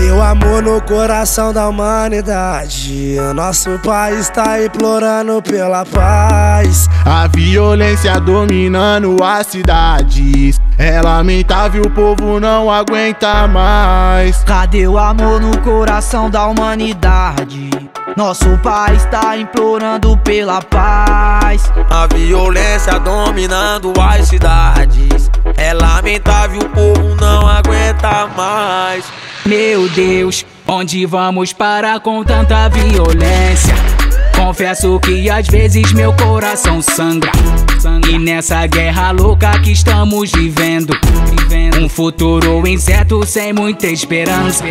Cadê o amor no coração da humanidade? Nosso país tá implorando pela paz. A violência dominando as cidades. É lamentável, o povo não aguenta mais. Cadê o amor no coração da humanidade? Nosso país tá implorando pela paz. A violência dominando as cidades. É lamentável, o povo não aguenta mais. Meu Deus, onde vamos parar com tanta violência? Confesso que às vezes meu coração sangra. E nessa guerra louca que estamos vivendo, um futuro incerto sem muita esperança.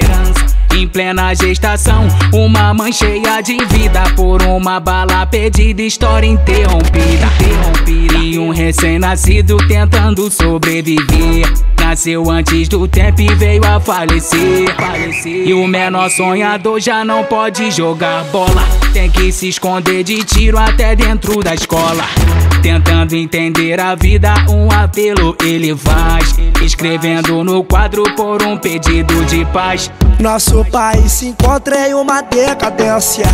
Em plena gestação, uma mãe cheia de vida por uma bala perdida, história interrompida. E um recém-nascido tentando sobreviver. Nasceu antes do tempo e veio a falecer. E o menor sonhador já não pode jogar bola. Tem que se esconder de tiro até dentro da escola. Tentando entender a vida, um apelo ele faz. Escrevendo no quadro por um pedido de paz. Nosso país se encontra em uma decadência.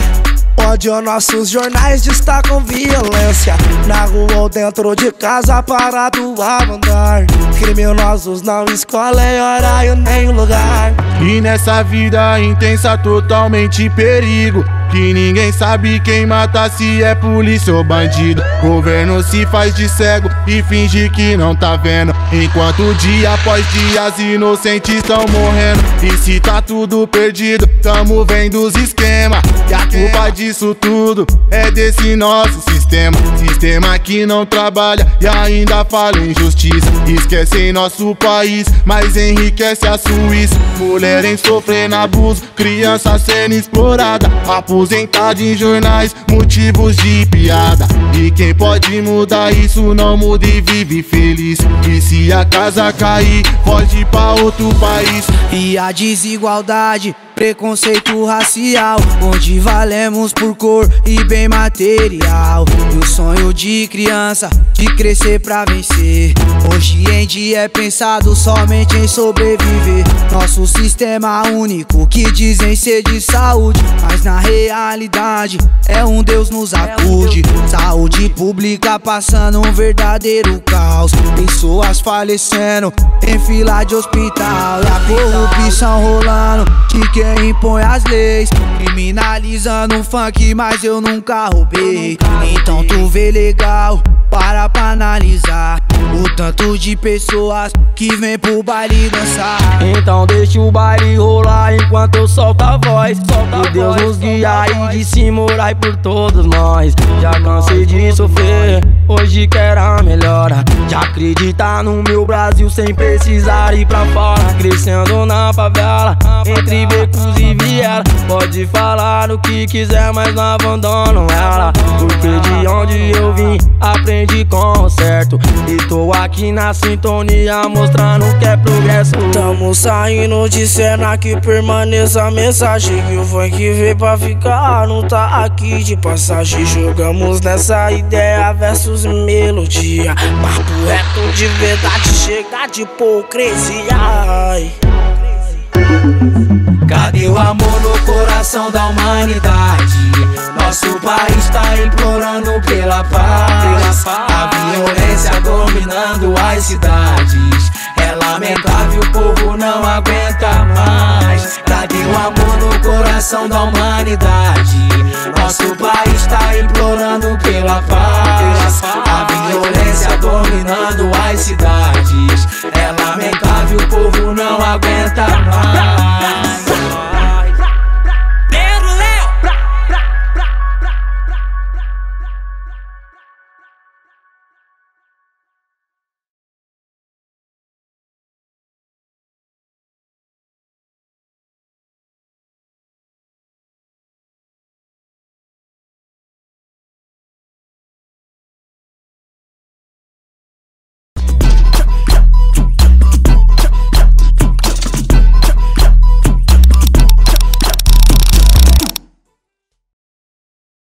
Onde os nossos jornais destacam violência Na rua ou dentro de casa parado a andar Criminosos não escolhem horário nem lugar E nessa vida intensa totalmente perigo que ninguém sabe quem mata se é polícia ou bandido. Governo se faz de cego e finge que não tá vendo. Enquanto dia após dia as inocentes estão morrendo. E se tá tudo perdido, tamo vendo os esquemas. E a culpa disso tudo é desse nosso sistema. Sistema que não trabalha e ainda fala em justiça. Esquecem nosso país, mas enriquece a Suíça. Mulher em sofrendo abuso, criança sendo explorada. Aposentado em jornais, motivos de piada. E quem pode mudar isso não muda e vive feliz. E se a casa cair, foge pra outro país. E a desigualdade preconceito racial, onde valemos por cor e bem material. E o sonho de criança de crescer pra vencer. Hoje em dia é pensado somente em sobreviver. Nosso sistema único que dizem ser de saúde, mas na realidade é um Deus nos acude. Saúde pública passando um verdadeiro caos. Pessoas falecendo em fila de hospital. E a corrupção rolando de quem quem impõe as leis. Criminalizando o funk, mas eu nunca roubei. Então tu vê legal, para pra analisar O tanto de pessoas que vem pro baile dançar. Então deixa o baile rolar enquanto eu solto a voz. Que Deus nos guia e de cima orai por todos nós. Já cansei de sofrer, hoje quero a melhora. De acreditar no meu Brasil sem precisar ir pra fora. Crescendo na favela, entre becos e viela. Pode falar o que quiser, mas não abandono ela. Porque de onde eu vim, aprendi com o certo. E tô aqui na sintonia mostrando que é progresso. Tamo saindo de cena que permaneça a mensagem. Que o funk veio pra ficar, não tá aqui de passagem. Jogamos nessa ideia versus melodia Papo reto de verdade, chega de hipocrisia. Cadê o amor no coração da humanidade? Nosso país tá implorando pela paz. A violência dominando as cidades. É lamentável, o povo não aguenta mais. Cadê o amor no coração da humanidade. Nosso país está implorando pela paz. A violência dominando as cidades. É lamentável, o povo não aguenta mais.